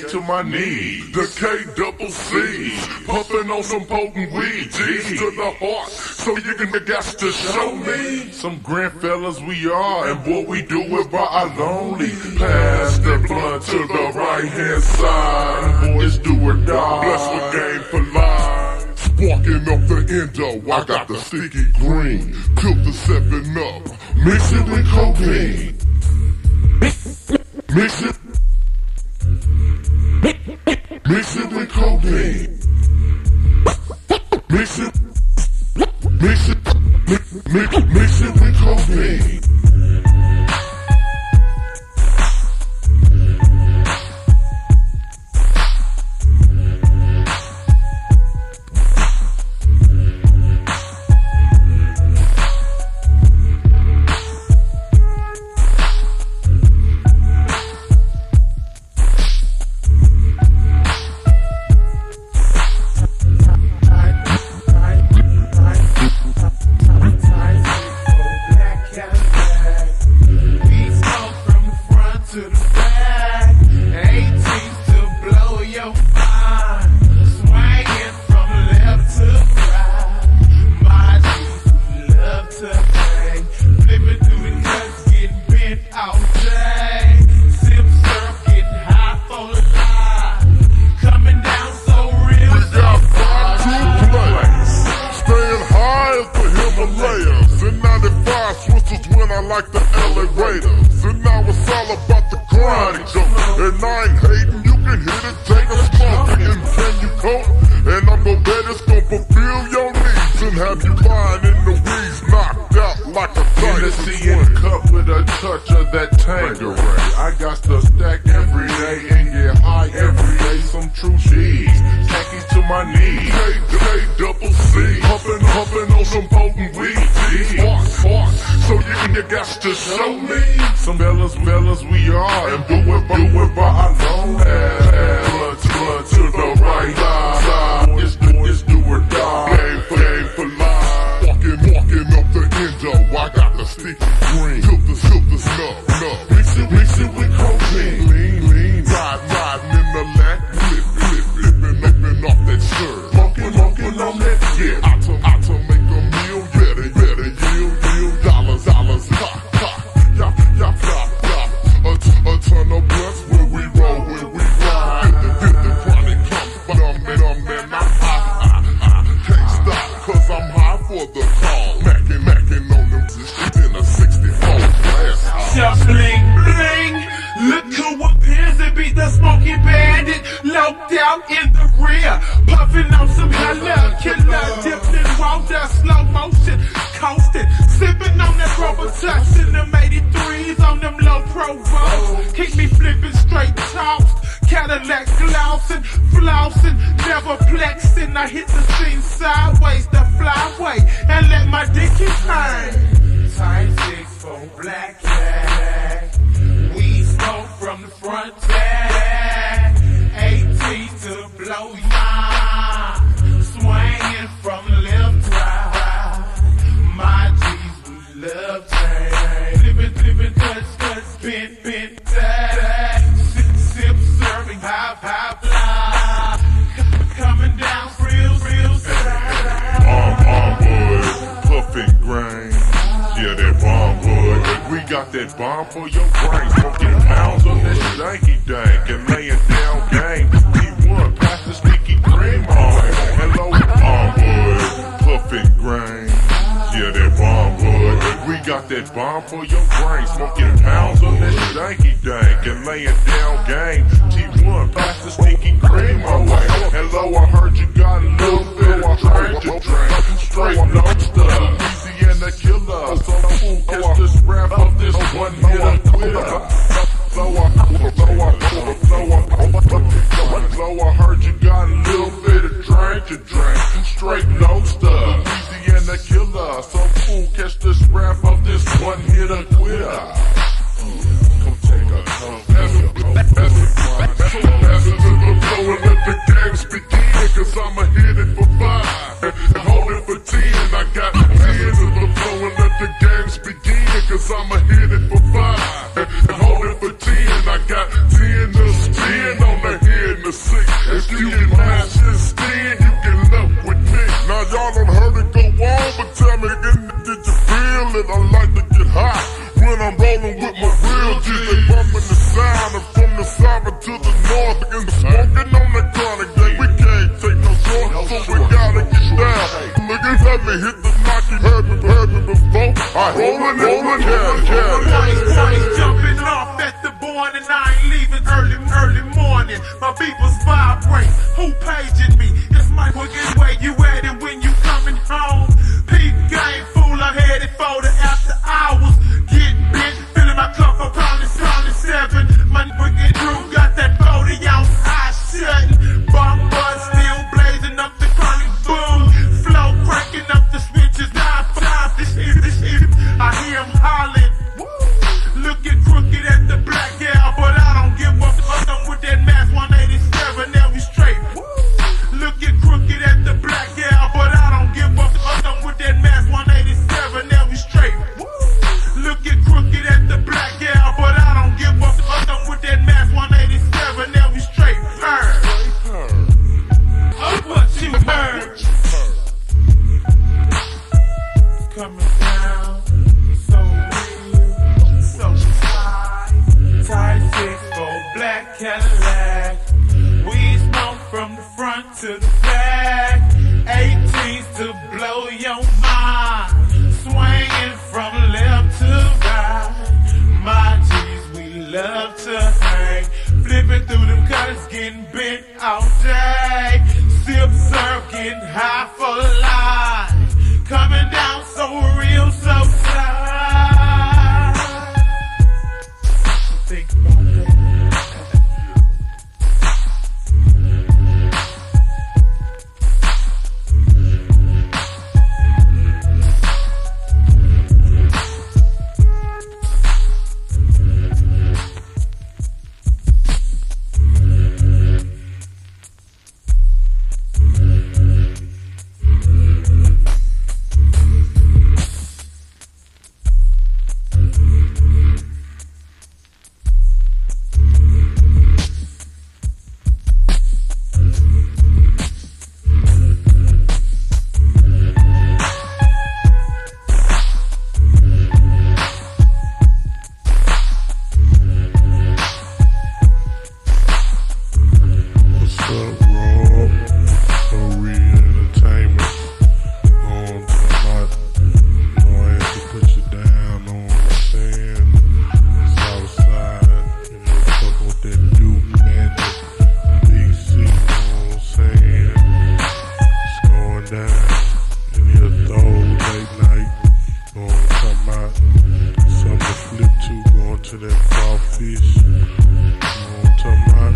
To my knees. The K double C. Puffing on some potent weed. G's to the heart. So you can guess to show me. Some grand fellas we are. And what we do it by our lonely. Pass the blunt to the right hand side. Boys do or die. Bless the game for life. Sparking up the endo, I got the sticky green. Took the seven up, mix it with cocaine. Mix it. Mix it. Can hit it, take a smoke. And can you cope? And I'm gonna bet it's gonna fulfill your needs. And have you lying in the weeds, knocked out like a Hennessy in cup with a touch of that Tanqueray. I got to stack every day and get high every day. Some true cheese, khakis to my knees. K, K double C, humping, humping on some potent weed. Spark, spark, so you you got to show me some fellas, fellas we are, and do it, do it by our long out in the rear. Puffing on some hella killer. Dipped in water, slow motion. Coasting. Sipping on that rubber touch in them 83s on them low provos. Keep me flipping straight tops, Cadillac glossing, flossing, never plexing. I hit the scene sideways, the flyway, and let my dick hang. Type six for black cat. We smoke from the front that bomb for your brain. Smoking pounds of that stanky dank and laying down game. P1, pass the sticky cream on. Hello, bomb wood, puffin' grain. Yeah, that bomb wood. We got that bomb for your brain. Smoking pounds of that stanky dank and laying down game. T1, pass the sticky cream on. Hello, I heard you got a little bit of drink to drink. Straight lobster. Louisiana killer. So who catch this one hitter quitter? So I, so I, so I, so I heard you got a little bit of drink to drink. Straight lobster. Louisiana killer. So who catch this rap of this one hitter quitter? Come take a tough Pass it to the flow and let the games begin I'ma hit it for five And it for ten I got cause I'ma hit it for five and, hold it for ten. I got ten to spin on the head and six. If you can match this ten, you can left with me. Now y'all don't heard it go on, but tell me did you feel it? I like to get hot when I'm rolling with my real G's. They bumping the sound and from the south to the north, again smoking on the chronic. Day. We can't take no short, so we gotta get down. Niggas have me hit the I hope a. Jumping off at the born and I ain't leaving early, early morning. My people's vibrate. Who paid you? Cadillac. We smoke from the front to the back. 18s to blow your mind. Swinging from left to right. My G's, we love to hang. Flipping through them colors, getting bent all day. Sip, surf, getting high. to that soft fish. You know what I'm talking about?